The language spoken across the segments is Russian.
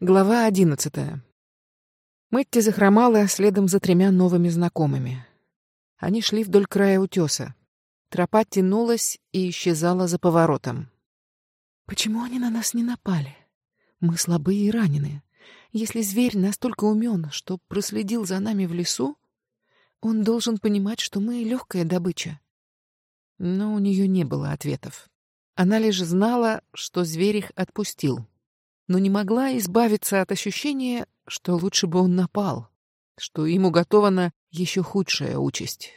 Глава одиннадцатая. Мэтти захромала следом за тремя новыми знакомыми. Они шли вдоль края утеса. Тропа тянулась и исчезала за поворотом. «Почему они на нас не напали? Мы слабые и раненые. Если зверь настолько умен, что проследил за нами в лесу, он должен понимать, что мы легкая добыча». Но у нее не было ответов. Она лишь знала, что зверь их отпустил но не могла избавиться от ощущения, что лучше бы он напал, что ему готована еще худшая участь.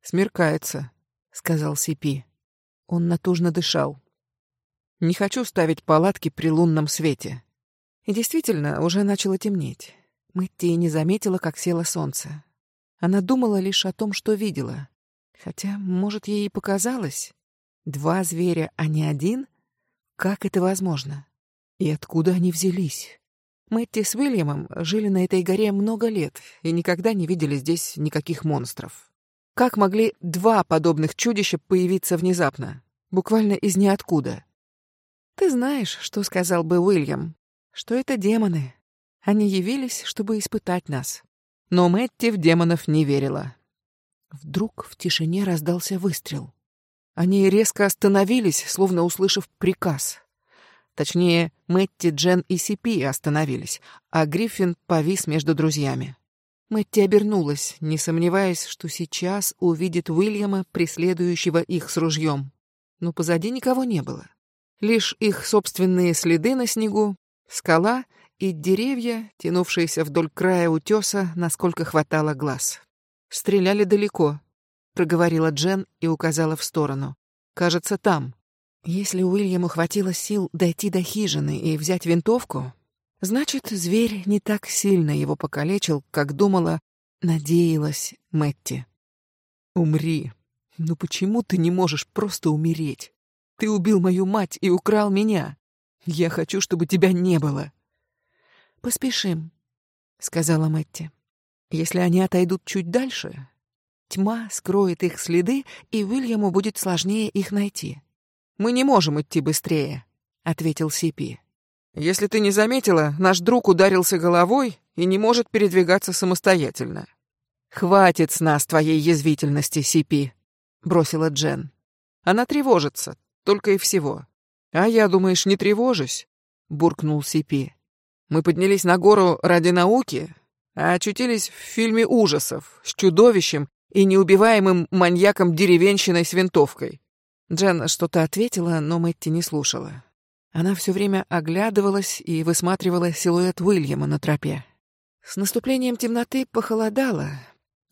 «Смеркается», — сказал Сипи. Он натужно дышал. «Не хочу ставить палатки при лунном свете». И действительно, уже начало темнеть. Мэтти не заметила, как село солнце. Она думала лишь о том, что видела. Хотя, может, ей и показалось. Два зверя, а не один? Как это возможно? И откуда они взялись? Мэтти с Уильямом жили на этой горе много лет и никогда не видели здесь никаких монстров. Как могли два подобных чудища появиться внезапно, буквально из ниоткуда? Ты знаешь, что сказал бы Уильям, что это демоны. Они явились, чтобы испытать нас. Но Мэтти в демонов не верила. Вдруг в тишине раздался выстрел. Они резко остановились, словно услышав приказ. Точнее, Мэтти, Джен и Сипи остановились, а Гриффин повис между друзьями. Мэтти обернулась, не сомневаясь, что сейчас увидит Уильяма, преследующего их с ружьем. Но позади никого не было. Лишь их собственные следы на снегу, скала и деревья, тянувшиеся вдоль края утеса, насколько хватало глаз. «Стреляли далеко», — проговорила Джен и указала в сторону. «Кажется, там». Если Уильяму хватило сил дойти до хижины и взять винтовку, значит, зверь не так сильно его покалечил, как думала, надеялась Мэтти. «Умри. Ну почему ты не можешь просто умереть? Ты убил мою мать и украл меня. Я хочу, чтобы тебя не было». «Поспешим», — сказала Мэтти. «Если они отойдут чуть дальше, тьма скроет их следы, и Уильяму будет сложнее их найти». Мы не можем идти быстрее, ответил Сипи. Если ты не заметила, наш друг ударился головой и не может передвигаться самостоятельно. Хватит с нас твоей язвительности, Сипи, бросила Джен. Она тревожится, только и всего. А я, думаешь, не тревожусь? буркнул Сипи. Мы поднялись на гору ради науки, а очутились в фильме ужасов с чудовищем и неубиваемым маньяком-деревенщиной с винтовкой. Джен что-то ответила, но Мэтти не слушала. Она все время оглядывалась и высматривала силуэт Уильяма на тропе. С наступлением темноты похолодало,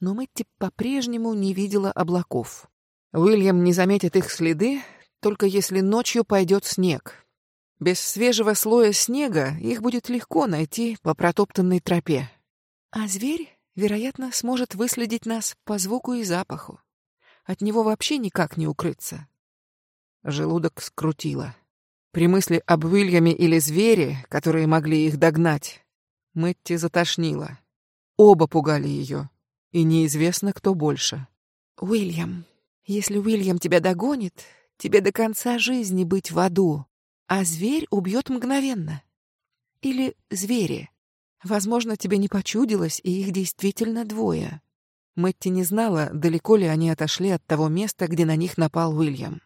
но Мэтти по-прежнему не видела облаков. Уильям не заметит их следы, только если ночью пойдет снег. Без свежего слоя снега их будет легко найти по протоптанной тропе. А зверь, вероятно, сможет выследить нас по звуку и запаху. От него вообще никак не укрыться. Желудок скрутило. При мысли об Уильяме или звере, которые могли их догнать, Мэтти затошнила. Оба пугали ее, и неизвестно, кто больше. «Уильям, если Уильям тебя догонит, тебе до конца жизни быть в аду, а зверь убьет мгновенно. Или звери. Возможно, тебе не почудилось, и их действительно двое». Мэтти не знала, далеко ли они отошли от того места, где на них напал Уильям.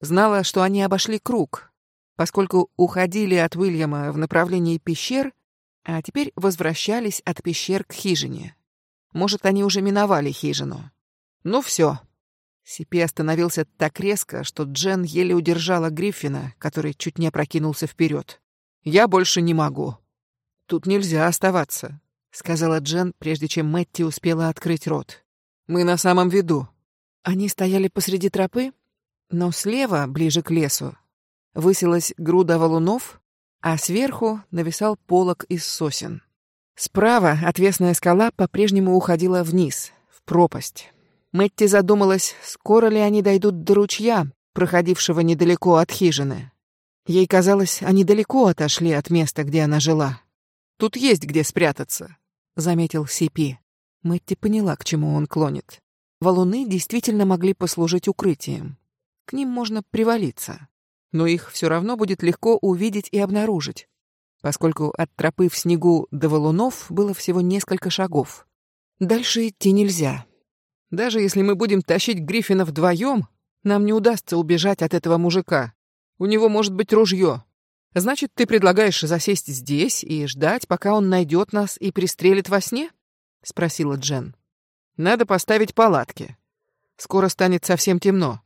Знала, что они обошли круг, поскольку уходили от Уильяма в направлении пещер, а теперь возвращались от пещер к хижине. Может, они уже миновали хижину. Ну все. Сипи остановился так резко, что Джен еле удержала Гриффина, который чуть не опрокинулся вперед. «Я больше не могу. Тут нельзя оставаться», — сказала Джен, прежде чем Мэтти успела открыть рот. «Мы на самом виду». Они стояли посреди тропы, но слева, ближе к лесу, высилась груда валунов, а сверху нависал полог из сосен. Справа отвесная скала по-прежнему уходила вниз, в пропасть. Мэтти задумалась, скоро ли они дойдут до ручья, проходившего недалеко от хижины. Ей казалось, они далеко отошли от места, где она жила. «Тут есть где спрятаться», — заметил Сипи. Мэтти поняла, к чему он клонит. Валуны действительно могли послужить укрытием. К ним можно привалиться. Но их все равно будет легко увидеть и обнаружить. поскольку от тропы в снегу до валунов было всего несколько шагов. Дальше идти нельзя. Даже если мы будем тащить Гриффина вдвоем, нам не удастся убежать от этого мужика. У него может быть ружье. Значит, ты предлагаешь засесть здесь и ждать, пока он найдет нас и пристрелит во сне? спросила Джен. Надо поставить палатки. Скоро станет совсем темно.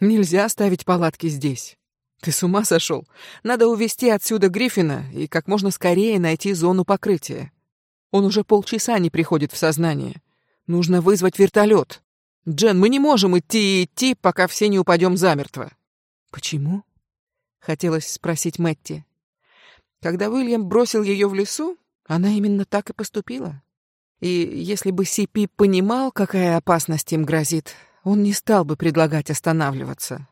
Нельзя ставить палатки здесь. Ты с ума сошел? Надо увести отсюда Гриффина и как можно скорее найти зону покрытия. Он уже полчаса не приходит в сознание. Нужно вызвать вертолет. Джен, мы не можем идти и идти, пока все не упадем замертво. Почему? Хотелось спросить Мэтти. Когда Уильям бросил ее в лесу, она именно так и поступила. И если бы Сипи понимал, какая опасность им грозит, он не стал бы предлагать останавливаться.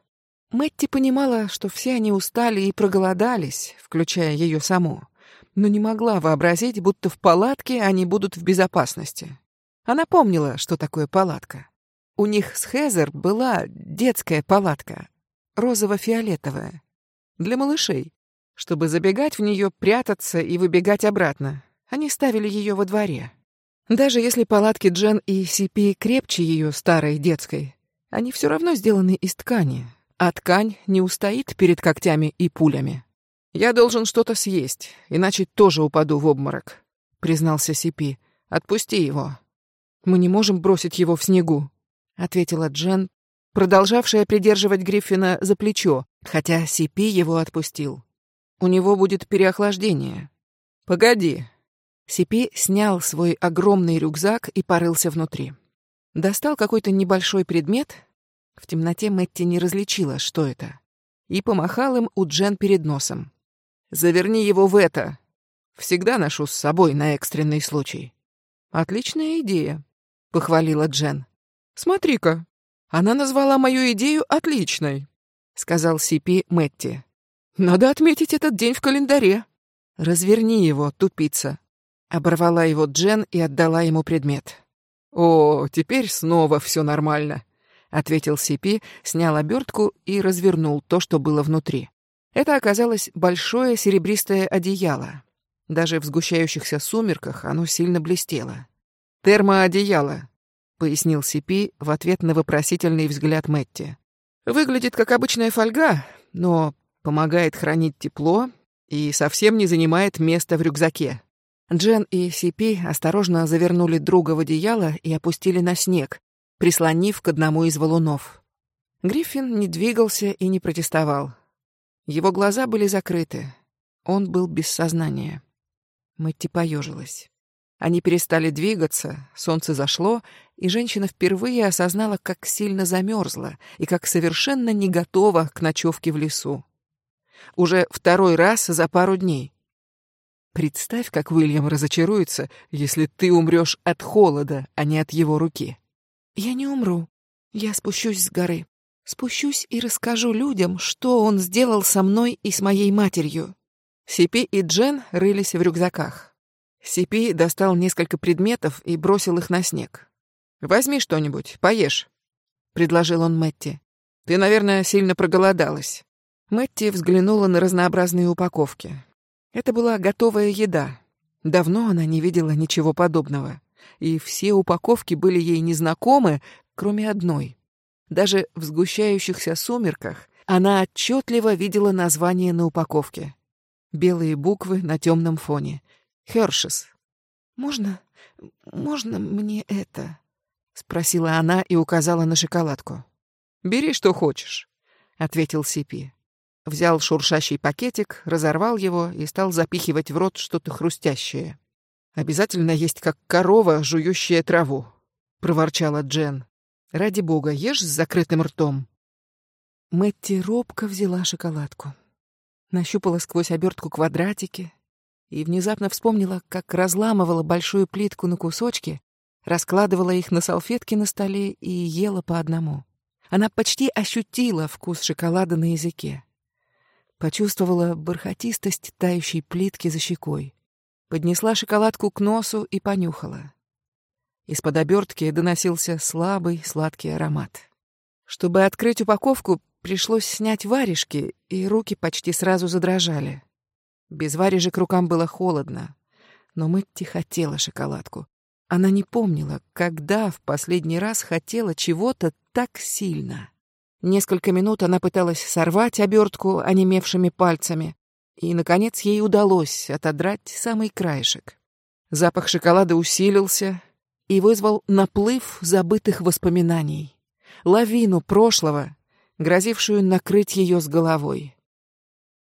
Мэтти понимала, что все они устали и проголодались, включая ее саму, но не могла вообразить, будто в палатке они будут в безопасности. Она помнила, что такое палатка. У них с Хезер была детская палатка, розово-фиолетовая, для малышей. Чтобы забегать в нее, прятаться и выбегать обратно, они ставили ее во дворе. Даже если палатки Джен и Сипи крепче ее старой детской, они все равно сделаны из ткани, а ткань не устоит перед когтями и пулями. «Я должен что-то съесть, иначе тоже упаду в обморок», — признался Сипи. «Отпусти его». «Мы не можем бросить его в снегу», — ответила Джен, продолжавшая придерживать Гриффина за плечо, хотя Сипи его отпустил. «У него будет переохлаждение». «Погоди». Сипи снял свой огромный рюкзак и порылся внутри. Достал какой-то небольшой предмет в темноте Мэтти не различила, что это. И помахал им у Джен перед носом. «Заверни его в это. Всегда ношу с собой на экстренный случай». «Отличная идея», — похвалила Джен. «Смотри-ка, она назвала мою идею отличной», — сказал Сипи Мэтти. «Надо отметить этот день в календаре». «Разверни его, тупица», — оборвала его Джен и отдала ему предмет. «О, теперь снова все нормально», ответил Сипи, снял обертку и развернул то, что было внутри. Это оказалось большое серебристое одеяло. Даже в сгущающихся сумерках оно сильно блестело. «Термоодеяло», — пояснил Сипи в ответ на вопросительный взгляд Мэтти. «Выглядит как обычная фольга, но помогает хранить тепло и совсем не занимает места в рюкзаке». Джен и Сипи осторожно завернули друга в одеяло и опустили на снег, прислонив к одному из валунов. Гриффин не двигался и не протестовал. Его глаза были закрыты. Он был без сознания. Мэтти поежилась. Они перестали двигаться, солнце зашло, и женщина впервые осознала, как сильно замерзла и как совершенно не готова к ночевке в лесу. Уже второй раз за пару дней. Представь, как Уильям разочаруется, если ты умрешь от холода, а не от его руки. Я не умру. Я спущусь с горы. Спущусь и расскажу людям, что он сделал со мной и с моей матерью. Сипи и Джен рылись в рюкзаках. Сипи достал несколько предметов и бросил их на снег. «Возьми что-нибудь, поешь», — предложил он Мэтти. «Ты, наверное, сильно проголодалась». Мэтти взглянула на разнообразные упаковки. Это была готовая еда. Давно она не видела ничего подобного и все упаковки были ей незнакомы, кроме одной. Даже в сгущающихся сумерках она отчетливо видела название на упаковке. Белые буквы на темном фоне. «Хершес». «Можно... можно мне это?» — спросила она и указала на шоколадку. «Бери, что хочешь», — ответил Сипи. Взял шуршащий пакетик, разорвал его и стал запихивать в рот что-то хрустящее. Обязательно есть как корова, жующая траву, проворчала Джен. Ради бога, ешь с закрытым ртом. Мэтти робко взяла шоколадку, нащупала сквозь обертку квадратики и внезапно вспомнила, как разламывала большую плитку на кусочки, раскладывала их на салфетки на столе и ела по одному. Она почти ощутила вкус шоколада на языке. Почувствовала бархатистость тающей плитки за щекой. Поднесла шоколадку к носу и понюхала. Из-под обертки доносился слабый сладкий аромат. Чтобы открыть упаковку, пришлось снять варежки, и руки почти сразу задрожали. Без варежек рукам было холодно. Но Мэтти хотела шоколадку. Она не помнила, когда в последний раз хотела чего-то так сильно. Несколько минут она пыталась сорвать обертку онемевшими пальцами, и, наконец, ей удалось отодрать самый краешек. Запах шоколада усилился и вызвал наплыв забытых воспоминаний, лавину прошлого, грозившую накрыть ее с головой.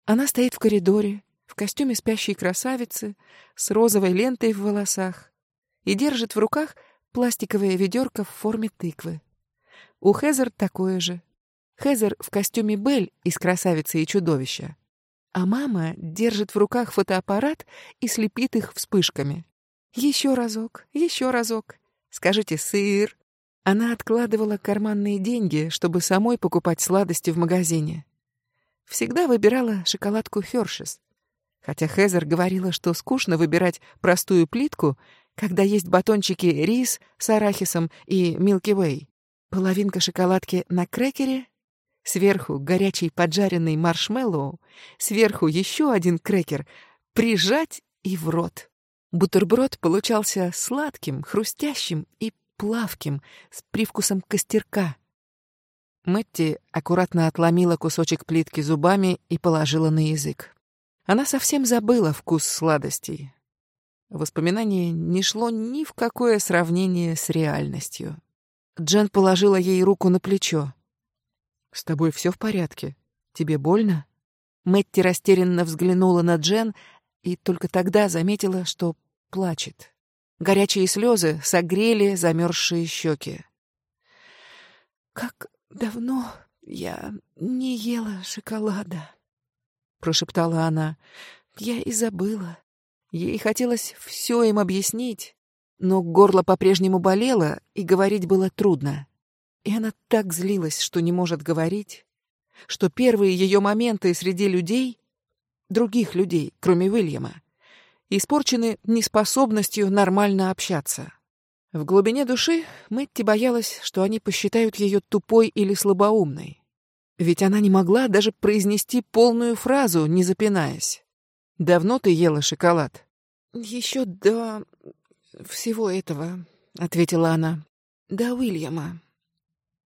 Она стоит в коридоре, в костюме спящей красавицы, с розовой лентой в волосах, и держит в руках пластиковое ведерко в форме тыквы. У Хезер такое же. Хезер в костюме Бель из «Красавицы и чудовища». А мама держит в руках фотоаппарат и слепит их вспышками. Еще разок, еще разок. Скажите «сыр». Она откладывала карманные деньги, чтобы самой покупать сладости в магазине. Всегда выбирала шоколадку Хёршес. Хотя Хезер говорила, что скучно выбирать простую плитку когда есть батончики рис с арахисом и Milky Way. Половинка шоколадки на крекере, сверху горячий поджаренный маршмеллоу, сверху еще один крекер, прижать и в рот. Бутерброд получался сладким, хрустящим и плавким, с привкусом костерка. Мэтти аккуратно отломила кусочек плитки зубами и положила на язык. Она совсем забыла вкус сладостей, Воспоминание не шло ни в какое сравнение с реальностью. Джен положила ей руку на плечо. «С тобой все в порядке? Тебе больно?» Мэтти растерянно взглянула на Джен и только тогда заметила, что плачет. Горячие слезы согрели замерзшие щеки. «Как давно я не ела шоколада?» — прошептала она. «Я и забыла. Ей хотелось все им объяснить, но горло по-прежнему болело, и говорить было трудно. И она так злилась, что не может говорить, что первые ее моменты среди людей, других людей, кроме Уильяма, испорчены неспособностью нормально общаться. В глубине души Мэтти боялась, что они посчитают ее тупой или слабоумной. Ведь она не могла даже произнести полную фразу, не запинаясь. «Давно ты ела шоколад?» «Еще до всего этого», — ответила она. «До Уильяма».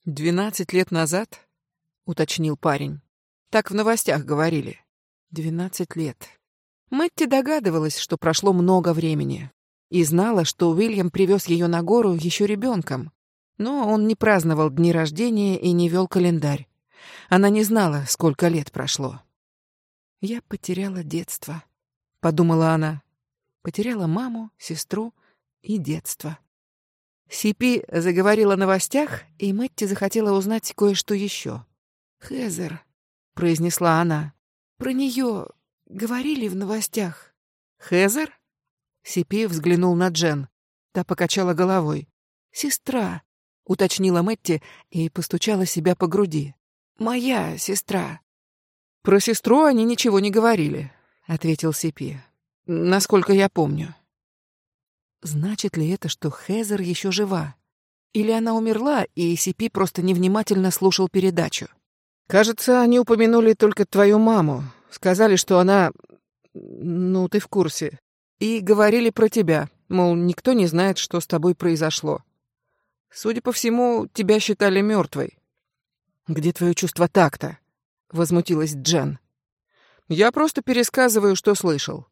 «Двенадцать лет назад?» — уточнил парень. «Так в новостях говорили. Двенадцать лет». Мэтти догадывалась, что прошло много времени, и знала, что Уильям привез ее на гору еще ребенком. Но он не праздновал дни рождения и не вел календарь. Она не знала, сколько лет прошло. «Я потеряла детство», — подумала она. Потеряла маму, сестру и детство. Сипи заговорила о новостях, и Мэтти захотела узнать кое-что еще. «Хезер», — произнесла она, — «про нее говорили в новостях». «Хезер?» Сипи взглянул на Джен. Та покачала головой. «Сестра», — уточнила Мэтти и постучала себя по груди. «Моя сестра». «Про сестру они ничего не говорили», — ответил Сипи. Насколько я помню. Значит ли это, что Хезер еще жива? Или она умерла, и Сипи просто невнимательно слушал передачу? Кажется, они упомянули только твою маму. Сказали, что она... Ну, ты в курсе. И говорили про тебя. Мол, никто не знает, что с тобой произошло. Судя по всему, тебя считали мертвой. Где твое чувство такта? Возмутилась Джен. Я просто пересказываю, что слышал.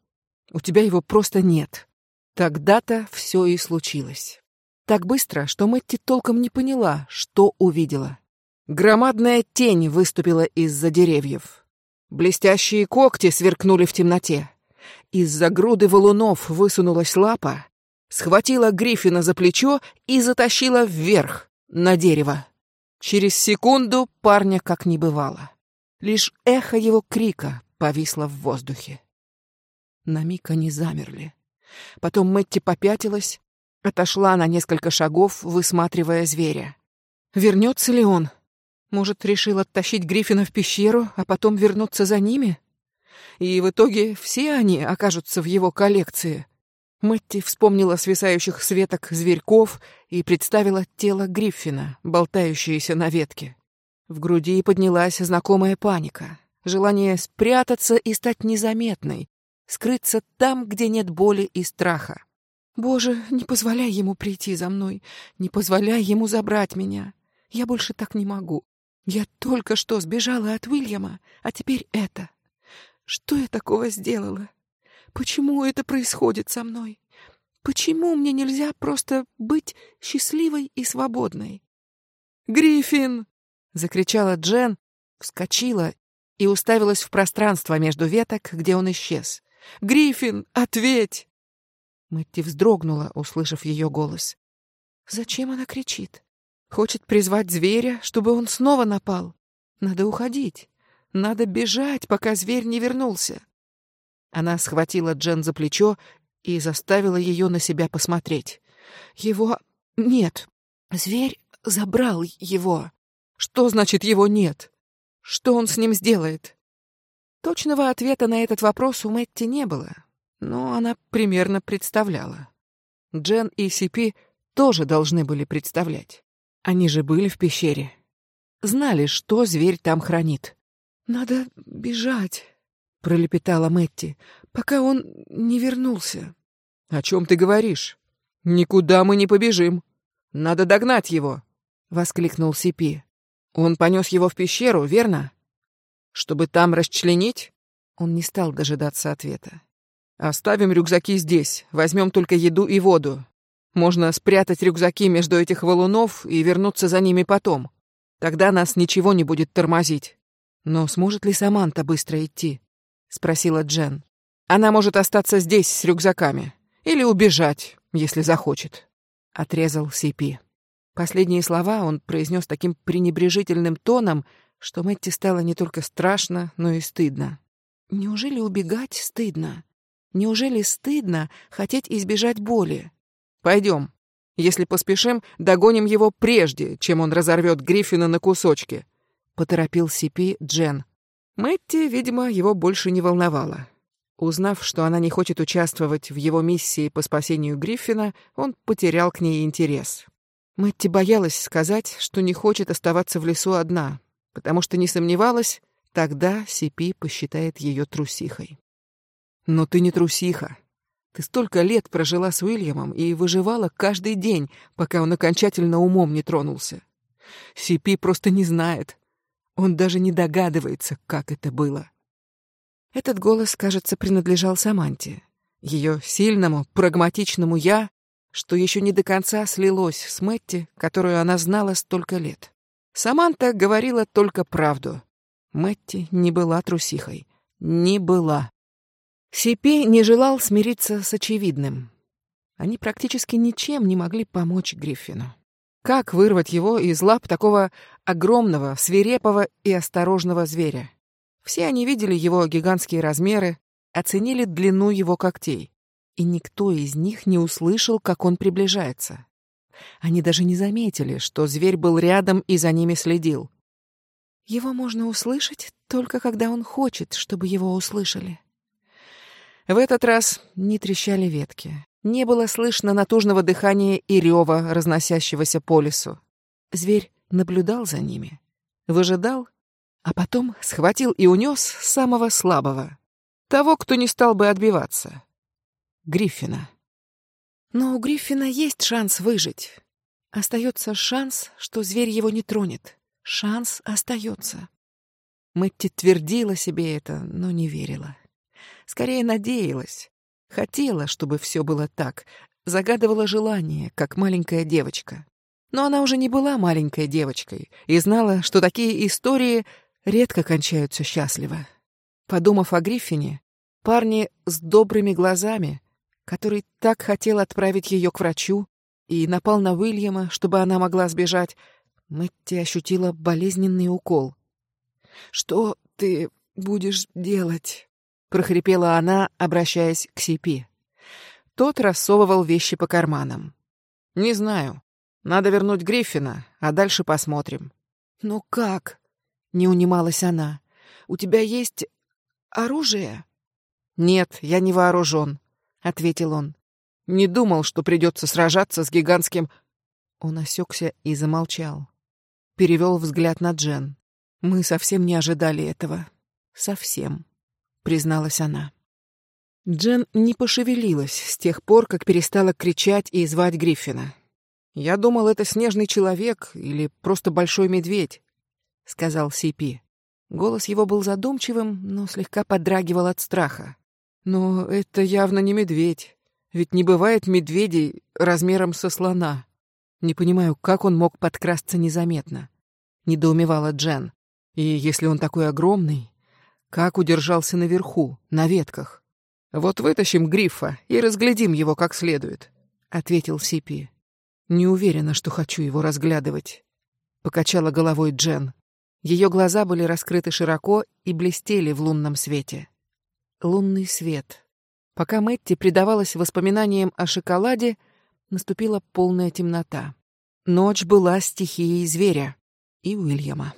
У тебя его просто нет. Тогда-то все и случилось. Так быстро, что Мэтти толком не поняла, что увидела. Громадная тень выступила из-за деревьев. Блестящие когти сверкнули в темноте. Из-за груды валунов высунулась лапа, схватила Гриффина за плечо и затащила вверх, на дерево. Через секунду парня как не бывало. Лишь эхо его крика повисло в воздухе. На миг они замерли. Потом Мэтти попятилась, отошла на несколько шагов, высматривая зверя. Вернется ли он? Может, решил оттащить Гриффина в пещеру, а потом вернуться за ними? И в итоге все они окажутся в его коллекции. Мэтти вспомнила свисающих с веток зверьков и представила тело Гриффина, болтающееся на ветке. В груди поднялась знакомая паника, желание спрятаться и стать незаметной, скрыться там, где нет боли и страха. Боже, не позволяй ему прийти за мной, не позволяй ему забрать меня. Я больше так не могу. Я только что сбежала от Уильяма, а теперь это. Что я такого сделала? Почему это происходит со мной? Почему мне нельзя просто быть счастливой и свободной? «Гриффин!» — закричала Джен, вскочила и уставилась в пространство между веток, где он исчез. «Гриффин, ответь!» Мэтти вздрогнула, услышав ее голос. Зачем она кричит? Хочет призвать зверя, чтобы он снова напал. Надо уходить. Надо бежать, пока зверь не вернулся. Она схватила Джен за плечо и заставила ее на себя посмотреть. Его нет. Зверь забрал его. Что значит его нет? Что он с ним сделает? Точного ответа на этот вопрос у Мэтти не было, но она примерно представляла. Джен и Сипи тоже должны были представлять. Они же были в пещере. Знали, что зверь там хранит. «Надо бежать», — пролепетала Мэтти, — «пока он не вернулся». «О чем ты говоришь? Никуда мы не побежим. Надо догнать его», — воскликнул Сипи. Он понес его в пещеру, верно? Чтобы там расчленить? Он не стал дожидаться ответа. Оставим рюкзаки здесь, возьмем только еду и воду. Можно спрятать рюкзаки между этих валунов и вернуться за ними потом. Тогда нас ничего не будет тормозить. Но сможет ли Саманта быстро идти? спросила Джен. Она может остаться здесь с рюкзаками или убежать, если захочет, отрезал Сипи. Последние слова он произнес таким пренебрежительным тоном, что Мэтти стало не только страшно, но и стыдно. Неужели убегать стыдно? Неужели стыдно хотеть избежать боли? Пойдем. Если поспешим, догоним его прежде, чем он разорвет Гриффина на кусочки. Поторопил Сипи Джен. Мэтти, видимо, его больше не волновало. Узнав, что она не хочет участвовать в его миссии по спасению Гриффина, он потерял к ней интерес. Мэтти боялась сказать, что не хочет оставаться в лесу одна, потому что не сомневалась, тогда Сипи посчитает ее трусихой. Но ты не трусиха. Ты столько лет прожила с Уильямом и выживала каждый день, пока он окончательно умом не тронулся. Сипи просто не знает. Он даже не догадывается, как это было. Этот голос, кажется, принадлежал Саманте, ее сильному, прагматичному «я», что еще не до конца слилось с Мэтти, которую она знала столько лет. Саманта говорила только правду. Мэтти не была трусихой. Не была. Сипи не желал смириться с очевидным. Они практически ничем не могли помочь Гриффину. Как вырвать его из лап такого огромного, свирепого и осторожного зверя? Все они видели его гигантские размеры, оценили длину его когтей и никто из них не услышал, как он приближается. Они даже не заметили, что зверь был рядом и за ними следил. Его можно услышать только когда он хочет, чтобы его услышали. В этот раз не трещали ветки. Не было слышно натужного дыхания и рева, разносящегося по лесу. Зверь наблюдал за ними, выжидал, а потом схватил и унес самого слабого. Того, кто не стал бы отбиваться. Гриффина. Но у Гриффина есть шанс выжить. Остается шанс, что зверь его не тронет. Шанс остается. Мэтти твердила себе это, но не верила. Скорее надеялась. Хотела, чтобы все было так. Загадывала желание, как маленькая девочка. Но она уже не была маленькой девочкой и знала, что такие истории редко кончаются счастливо. Подумав о Гриффине, парни с добрыми глазами, который так хотел отправить ее к врачу и напал на Уильяма, чтобы она могла сбежать, Мэтти ощутила болезненный укол. «Что ты будешь делать?» — прохрипела она, обращаясь к Сипи. Тот рассовывал вещи по карманам. «Не знаю. Надо вернуть Гриффина, а дальше посмотрим». «Но как?» — не унималась она. «У тебя есть оружие?» «Нет, я не вооружен ответил он. Не думал, что придется сражаться с гигантским. Он осекся и замолчал. Перевел взгляд на Джен. Мы совсем не ожидали этого. Совсем, призналась она. Джен не пошевелилась с тех пор, как перестала кричать и звать Гриффина. «Я думал, это снежный человек или просто большой медведь», — сказал Сипи. Голос его был задумчивым, но слегка подрагивал от страха. «Но это явно не медведь. Ведь не бывает медведей размером со слона. Не понимаю, как он мог подкрасться незаметно», — недоумевала Джен. «И если он такой огромный, как удержался наверху, на ветках?» «Вот вытащим грифа и разглядим его как следует», — ответил Сипи. «Не уверена, что хочу его разглядывать», — покачала головой Джен. Ее глаза были раскрыты широко и блестели в лунном свете. Лунный свет. Пока Мэтти предавалась воспоминаниям о шоколаде, наступила полная темнота. Ночь была стихией зверя и Уильяма.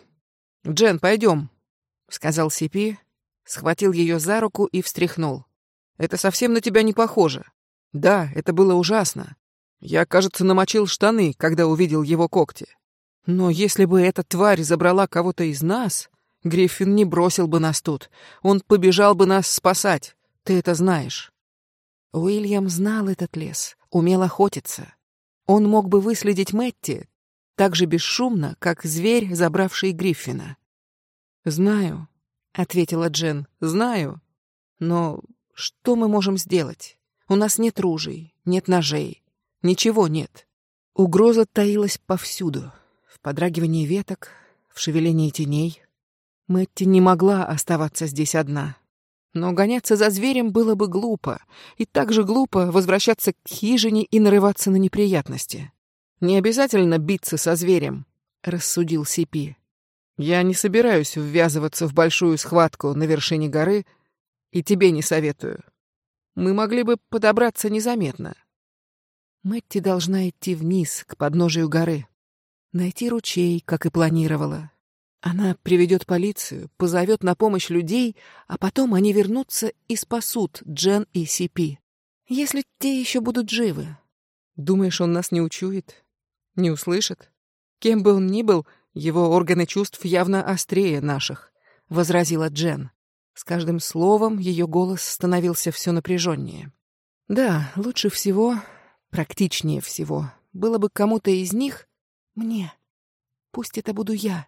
«Джен, пойдем», — сказал Сипи, схватил ее за руку и встряхнул. Это совсем на тебя не похоже. Да, это было ужасно. Я, кажется, намочил штаны, когда увидел его когти. Но если бы эта тварь забрала кого-то из нас, Гриффин не бросил бы нас тут. Он побежал бы нас спасать. Ты это знаешь. Уильям знал этот лес, умел охотиться. Он мог бы выследить Мэтти так же бесшумно, как зверь, забравший Гриффина. «Знаю», — ответила Джен, — «знаю. Но что мы можем сделать? У нас нет ружей, нет ножей, ничего нет. Угроза таилась повсюду. В подрагивании веток, в шевелении теней. Мэтти не могла оставаться здесь одна. Но гоняться за зверем было бы глупо, и так же глупо возвращаться к хижине и нарываться на неприятности. «Не обязательно биться со зверем», — рассудил Сипи. «Я не собираюсь ввязываться в большую схватку на вершине горы и тебе не советую. Мы могли бы подобраться незаметно. Мэтти должна идти вниз, к подножию горы. Найти ручей, как и планировала. Она приведет полицию, позовет на помощь людей, а потом они вернутся и спасут Джен и Сипи. Если те еще будут живы. Думаешь, он нас не учует? Не услышит? Кем бы он ни был, его органы чувств явно острее наших, — возразила Джен. С каждым словом ее голос становился все напряженнее. Да, лучше всего, практичнее всего, было бы кому-то из них, мне, пусть это буду я,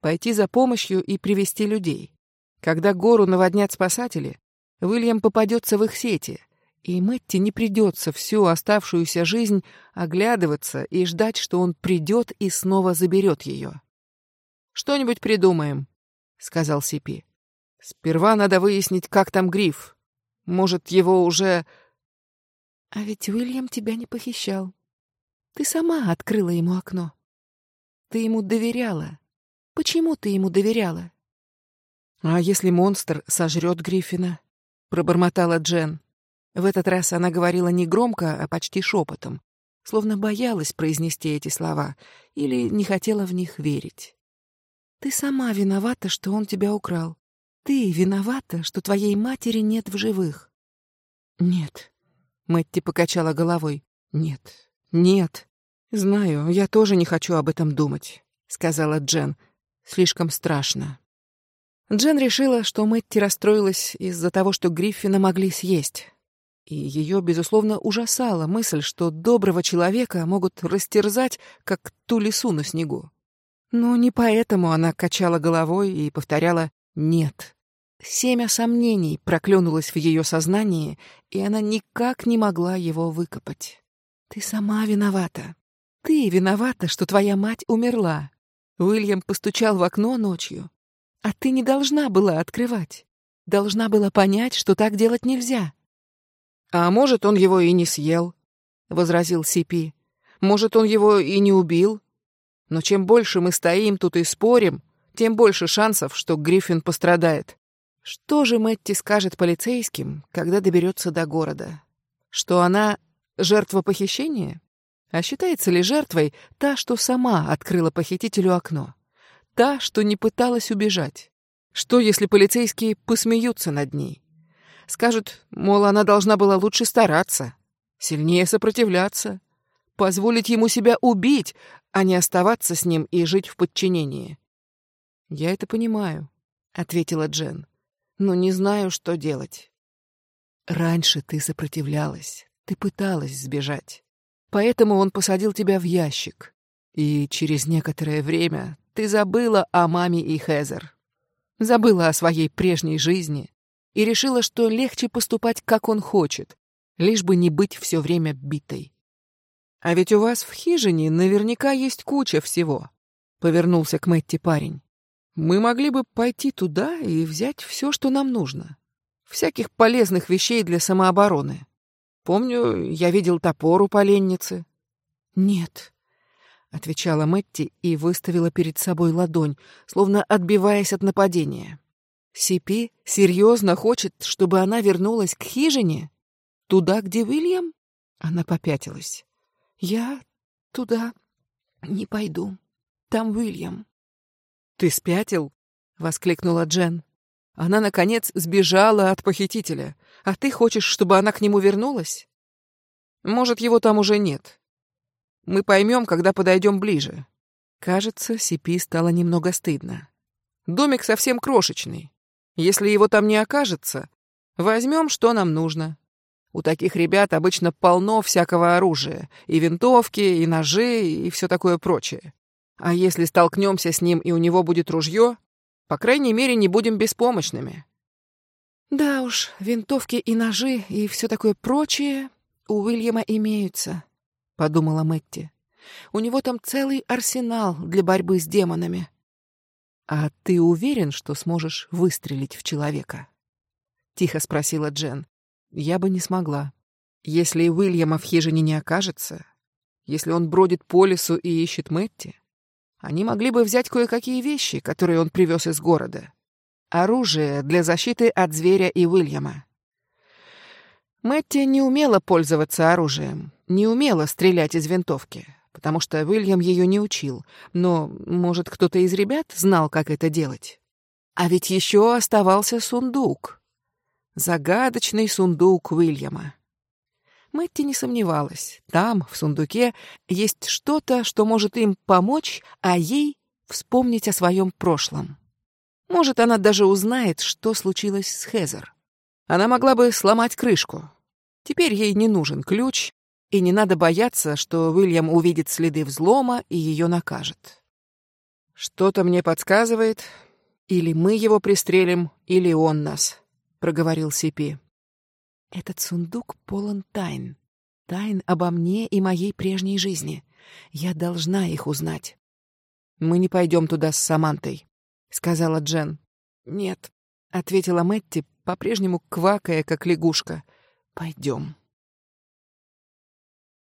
пойти за помощью и привести людей. Когда гору наводнят спасатели, Уильям попадется в их сети, и Мэтти не придется всю оставшуюся жизнь оглядываться и ждать, что он придет и снова заберет ее. «Что-нибудь придумаем», — сказал Сипи. Сперва надо выяснить, как там Гриф. Может, его уже... А ведь Уильям тебя не похищал. Ты сама открыла ему окно. Ты ему доверяла. Почему ты ему доверяла? А если монстр сожрет Гриффина? Пробормотала Джен. В этот раз она говорила не громко, а почти шепотом, словно боялась произнести эти слова или не хотела в них верить. Ты сама виновата, что он тебя украл. Ты виновата, что твоей матери нет в живых. Нет. Мэтти покачала головой. Нет. Нет. Знаю, я тоже не хочу об этом думать, сказала Джен. Слишком страшно. Джен решила, что Мэтти расстроилась из-за того, что Гриффина могли съесть. И ее, безусловно, ужасала мысль, что доброго человека могут растерзать, как ту лису на снегу. Но не поэтому она качала головой и повторяла «нет». Семя сомнений проклюнулось в ее сознании, и она никак не могла его выкопать. «Ты сама виновата. Ты виновата, что твоя мать умерла. Уильям постучал в окно ночью, а ты не должна была открывать. Должна была понять, что так делать нельзя». «А может, он его и не съел», — возразил Сипи. «Может, он его и не убил. Но чем больше мы стоим тут и спорим, тем больше шансов, что Гриффин пострадает. Что же Мэтти скажет полицейским, когда доберется до города? Что она жертва похищения? А считается ли жертвой та, что сама открыла похитителю окно? Та, что не пыталась убежать? Что, если полицейские посмеются над ней? Скажут, мол, она должна была лучше стараться, сильнее сопротивляться, позволить ему себя убить, а не оставаться с ним и жить в подчинении. «Я это понимаю», — ответила Джен но не знаю, что делать. Раньше ты сопротивлялась, ты пыталась сбежать. Поэтому он посадил тебя в ящик. И через некоторое время ты забыла о маме и Хезер. Забыла о своей прежней жизни и решила, что легче поступать, как он хочет, лишь бы не быть все время битой. А ведь у вас в хижине наверняка есть куча всего. Повернулся к Мэтти парень. Мы могли бы пойти туда и взять все, что нам нужно. Всяких полезных вещей для самообороны. Помню, я видел топор у поленницы. Нет, отвечала Мэтти и выставила перед собой ладонь, словно отбиваясь от нападения. Сипи серьезно хочет, чтобы она вернулась к хижине? Туда, где Уильям? Она попятилась. Я туда не пойду. Там Уильям. Ты спятил? воскликнула Джен. Она наконец сбежала от похитителя, а ты хочешь, чтобы она к нему вернулась? Может, его там уже нет. Мы поймем, когда подойдем ближе. Кажется, Сипи стало немного стыдно. Домик совсем крошечный. Если его там не окажется, возьмем, что нам нужно. У таких ребят обычно полно всякого оружия, и винтовки, и ножи, и все такое прочее. А если столкнемся с ним, и у него будет ружье, по крайней мере, не будем беспомощными. Да уж, винтовки и ножи, и все такое прочее у Уильяма имеются, подумала Мэтти. У него там целый арсенал для борьбы с демонами. «А ты уверен, что сможешь выстрелить в человека?» — тихо спросила Джен. «Я бы не смогла. Если Уильяма в хижине не окажется, если он бродит по лесу и ищет Мэтти, они могли бы взять кое-какие вещи, которые он привез из города. Оружие для защиты от зверя и Уильяма. Мэтти не умела пользоваться оружием, не умела стрелять из винтовки потому что Уильям ее не учил, но, может, кто-то из ребят знал, как это делать. А ведь еще оставался сундук. Загадочный сундук Уильяма. Мэтти не сомневалась. Там, в сундуке, есть что-то, что может им помочь, а ей вспомнить о своем прошлом. Может, она даже узнает, что случилось с Хезер. Она могла бы сломать крышку. Теперь ей не нужен ключ, и не надо бояться, что Уильям увидит следы взлома и ее накажет. «Что-то мне подсказывает, или мы его пристрелим, или он нас», — проговорил Сипи. «Этот сундук полон тайн. Тайн обо мне и моей прежней жизни. Я должна их узнать». «Мы не пойдем туда с Самантой», — сказала Джен. «Нет», — ответила Мэтти, по-прежнему квакая, как лягушка. «Пойдем».